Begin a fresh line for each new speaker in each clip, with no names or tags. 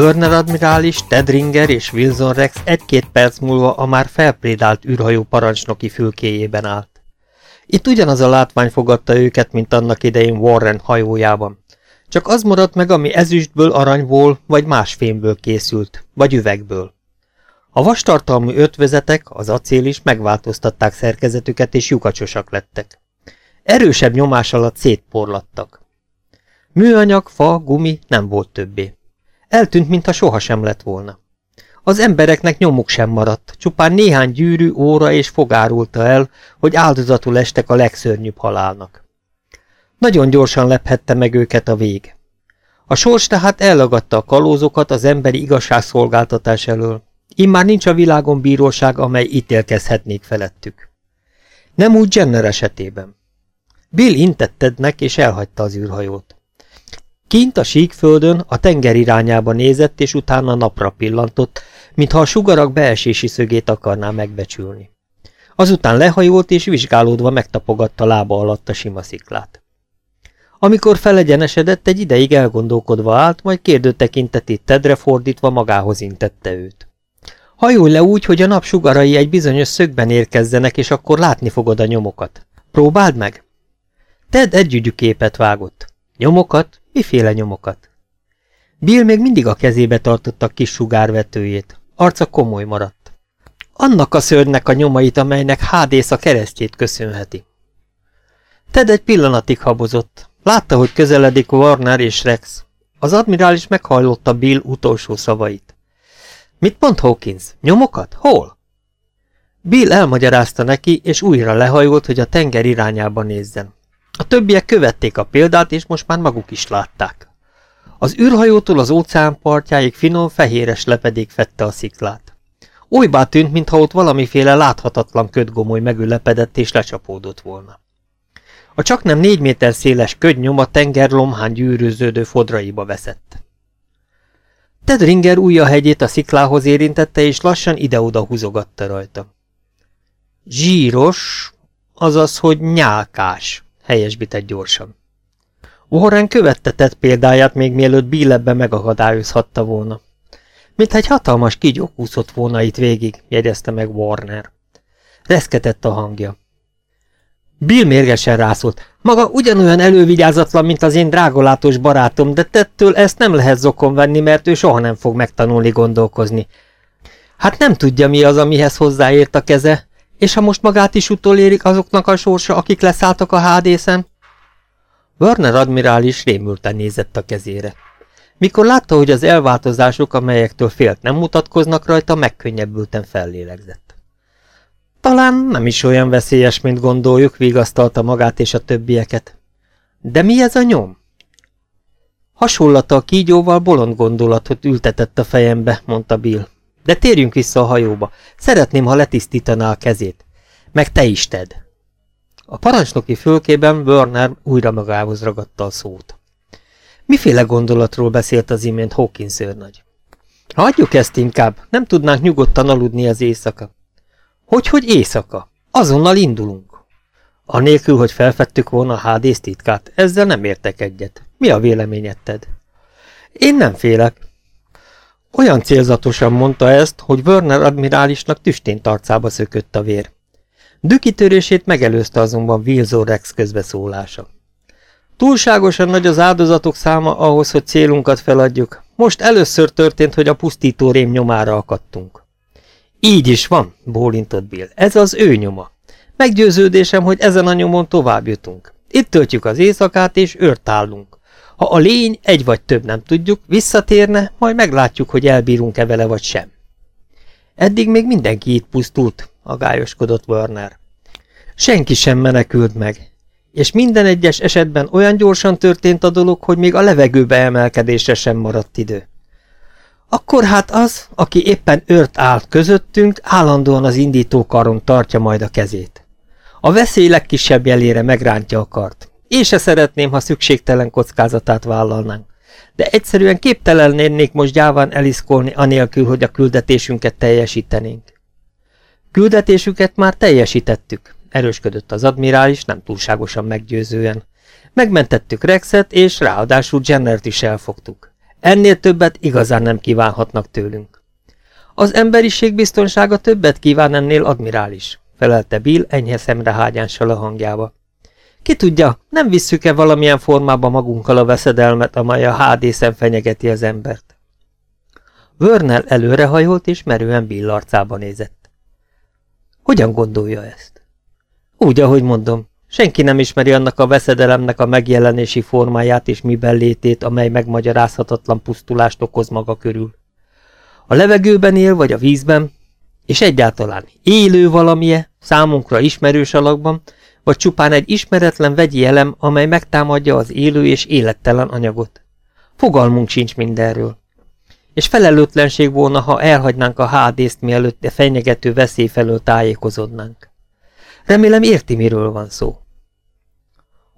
Werner admirális, Ted Ringer és Wilson Rex egy-két perc múlva a már felprédált űrhajó parancsnoki fülkéjében állt. Itt ugyanaz a látvány fogadta őket, mint annak idején Warren hajójában. Csak az maradt meg, ami ezüstből, aranyból vagy más fémből készült, vagy üvegből. A vastartalmú ötvezetek, az acél is megváltoztatták szerkezetüket és lyukacsosak lettek. Erősebb nyomás alatt szétporlattak. Műanyag, fa, gumi nem volt többé. Eltűnt, mintha sohasem lett volna. Az embereknek nyomuk sem maradt, csupán néhány gyűrű, óra és fogárulta el, hogy áldozatul estek a legszörnyűbb halálnak. Nagyon gyorsan lephette meg őket a vég. A sors tehát ellagadta a kalózokat az emberi igazságszolgáltatás elől. Immár nincs a világon bíróság, amely ítélkezhetnék felettük. Nem úgy Jenner esetében. Bill intetted és elhagyta az űrhajót. Kint a síkföldön a tenger irányába nézett, és utána napra pillantott, mintha a sugarak beesési szögét akarná megbecsülni. Azután lehajolt, és vizsgálódva megtapogatta lába alatt a sima sziklát. Amikor felegyenesedett, egy ideig elgondolkodva állt, majd kérdő tekintetét Tedre fordítva magához intette őt. Hajolj le úgy, hogy a nap sugarai egy bizonyos szögben érkezzenek, és akkor látni fogod a nyomokat. Próbáld meg! Ted egy képet vágott. Nyomokat? Miféle nyomokat? Bill még mindig a kezébe tartotta a kis sugárvetőjét. Arca komoly maradt. Annak a szörnynek a nyomait, amelynek Hádész a keresztjét köszönheti. Ted egy pillanatig habozott. Látta, hogy közeledik Warner és Rex. Az admirális meghajlotta Bill utolsó szavait. Mit mond Hawkins? Nyomokat? Hol? Bill elmagyarázta neki, és újra lehajolt, hogy a tenger irányába nézzen. A többiek követték a példát, és most már maguk is látták. Az űrhajótól az óceán partjáig finom, fehéres lepedék fette a sziklát. Olybá tűnt, mintha ott valamiféle láthatatlan ködgomoly megülepedett és lecsapódott volna. A csak nem négy méter széles ködnyom a tenger lomhán gyűrűződő fodraiba veszett. Ted Ringer ujja hegyét a sziklához érintette, és lassan ide-oda húzogatta rajta. Zsíros, azaz, hogy nyálkás, helyesbitett gyorsan. Warren követtetett példáját még mielőtt Bill ebbe megakadályozhatta volna. Mint egy hatalmas kígyók úszott volna itt végig, jegyezte meg Warner. Reszketett a hangja. Bill mérgesen rászólt. Maga ugyanolyan elővigyázatlan, mint az én drágolátós barátom, de tettől ezt nem lehet zokon venni, mert ő soha nem fog megtanulni gondolkozni. Hát nem tudja, mi az, amihez hozzáért a keze, és ha most magát is utolérik azoknak a sorsa, akik leszálltak a hádészen? Warner admirális rémülten nézett a kezére. Mikor látta, hogy az elváltozások, amelyektől félt nem mutatkoznak rajta, megkönnyebbülten fellélegzett. Talán nem is olyan veszélyes, mint gondoljuk, vigasztalta magát és a többieket. De mi ez a nyom? Hasonlata a kígyóval bolond gondolatot ültetett a fejembe, mondta Bill. De térjünk vissza a hajóba. Szeretném, ha letisztítaná a kezét. Meg te is, Ted. A parancsnoki fölkében Werner újra magához ragadta a szót. Miféle gondolatról beszélt az imént Hawkins őrnagy? Hagyjuk ezt inkább, nem tudnánk nyugodtan aludni az éjszaka. Hogy-hogy éjszaka? Azonnal indulunk. Anélkül, hogy felfedtük volna a hádész titkát, ezzel nem értek egyet. Mi a véleményed? Én nem félek. Olyan célzatosan mondta ezt, hogy Werner admirálisnak tüstén tarcába szökött a vér. Dükitörését megelőzte azonban Wilson Rex közbeszólása. Túlságosan nagy az áldozatok száma ahhoz, hogy célunkat feladjuk. Most először történt, hogy a pusztító rém nyomára akadtunk. Így is van, bólintott Bill. Ez az ő nyoma. Meggyőződésem, hogy ezen a nyomon tovább jutunk. Itt töltjük az éjszakát, és őrt állunk. Ha a lény egy vagy több nem tudjuk, visszatérne, majd meglátjuk, hogy elbírunk-e vele vagy sem. Eddig még mindenki itt pusztult, agályoskodott Werner. Senki sem menekült meg, és minden egyes esetben olyan gyorsan történt a dolog, hogy még a levegőbe emelkedésre sem maradt idő. Akkor hát az, aki éppen ört áll közöttünk, állandóan az indítókaron tartja majd a kezét. A veszély legkisebb jelére megrántja a kart. Én se szeretném, ha szükségtelen kockázatát vállalnánk. De egyszerűen képtelen lennék most gyáván eliszkolni anélkül, hogy a küldetésünket teljesítenénk. Küldetésüket már teljesítettük, erősködött az admirális, nem túlságosan meggyőzően. Megmentettük Rexet, és ráadásul Jennert is elfogtuk. Ennél többet igazán nem kívánhatnak tőlünk. Az emberiség biztonsága többet kíván ennél admirális, felelte Bill enyhe szemrehágyánssal a hangjába. Ki tudja, nem visszük-e valamilyen formába magunkkal a veszedelmet, amely a hádészen fenyegeti az embert? Vörnel előrehajolt és merően Bill arcába nézett. Hogyan gondolja ezt? Úgy, ahogy mondom, senki nem ismeri annak a veszedelemnek a megjelenési formáját és miben létét, amely megmagyarázhatatlan pusztulást okoz maga körül. A levegőben él, vagy a vízben, és egyáltalán élő valamie, számunkra ismerős alakban, vagy csupán egy ismeretlen vegyi elem, amely megtámadja az élő és élettelen anyagot. Fogalmunk sincs mindenről. És felelőtlenség volna, ha elhagynánk a hádészt, mielőtt a fenyegető veszély felől tájékozódnánk. Remélem érti, miről van szó.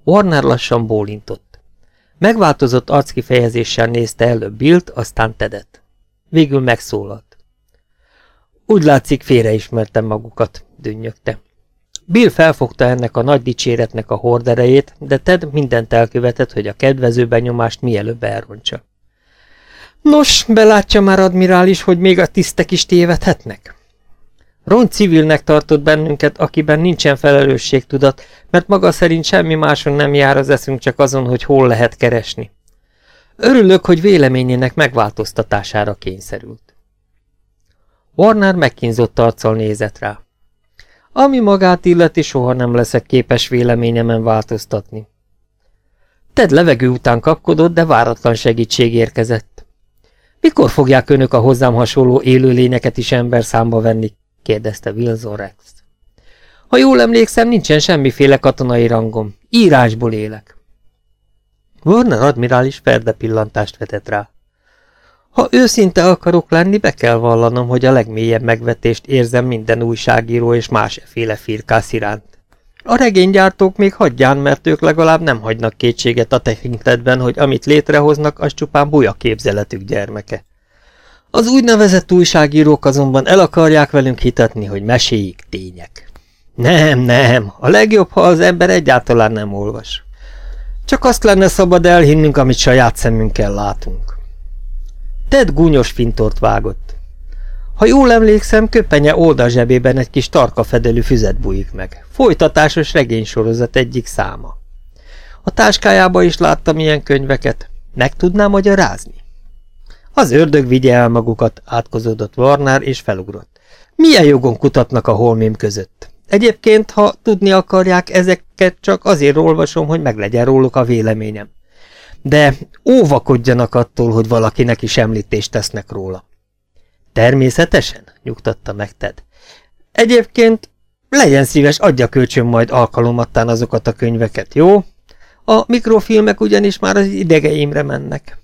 Warner lassan bólintott. Megváltozott arckifejezéssel nézte előbb Billt, aztán Tedet. Végül megszólalt. Úgy látszik, félreismertem magukat, dünnyögte. Bill felfogta ennek a nagy dicséretnek a horderejét, de Ted mindent elkövetett, hogy a kedvező benyomást mielőbb elrontsa. Nos, belátja már, admirális, hogy még a tisztek is tévedhetnek? Ron civilnek tartott bennünket, akiben nincsen felelősségtudat, mert maga szerint semmi máson nem jár az eszünk, csak azon, hogy hol lehet keresni. Örülök, hogy véleményének megváltoztatására kényszerült. Warner megkínzott arccal nézett rá. Ami magát illeti, soha nem leszek képes véleményemen változtatni. Ted levegő után kapkodott, de váratlan segítség érkezett. Mikor fogják önök a hozzám hasonló élőlényeket is ember számba venni? kérdezte Wilson Rex. Ha jól emlékszem, nincsen semmiféle katonai rangom. Írásból élek. Warner admirális ferde pillantást vetett rá. Ha őszinte akarok lenni, be kell vallanom, hogy a legmélyebb megvetést érzem minden újságíró és másféle firkász iránt. A regénygyártók még hagyján, mert ők legalább nem hagynak kétséget a tekintetben, hogy amit létrehoznak, az csupán buja képzeletük gyermeke. Az úgynevezett újságírók azonban el akarják velünk hitatni, hogy meséik tények. Nem, nem, a legjobb, ha az ember egyáltalán nem olvas. Csak azt lenne szabad elhinnünk, amit saját szemünkkel látunk. Ted gúnyos fintort vágott. Ha jól emlékszem, köpenye oldal zsebében egy kis tarka fedelű füzet bújik meg. Folytatásos regénysorozat egyik száma. A táskájába is láttam ilyen könyveket. Meg tudnám magyarázni? Az ördög vigye el magukat, átkozódott Warner és felugrott. Milyen jogon kutatnak a holmém között? Egyébként, ha tudni akarják, ezeket csak azért olvasom, hogy meglegyen róluk a véleményem. De óvakodjanak attól, hogy valakinek is említést tesznek róla. Természetesen, nyugtatta meg Ted. Egyébként legyen szíves, adja kölcsön majd alkalomattán azokat a könyveket, jó? A mikrofilmek ugyanis már az idegeimre mennek.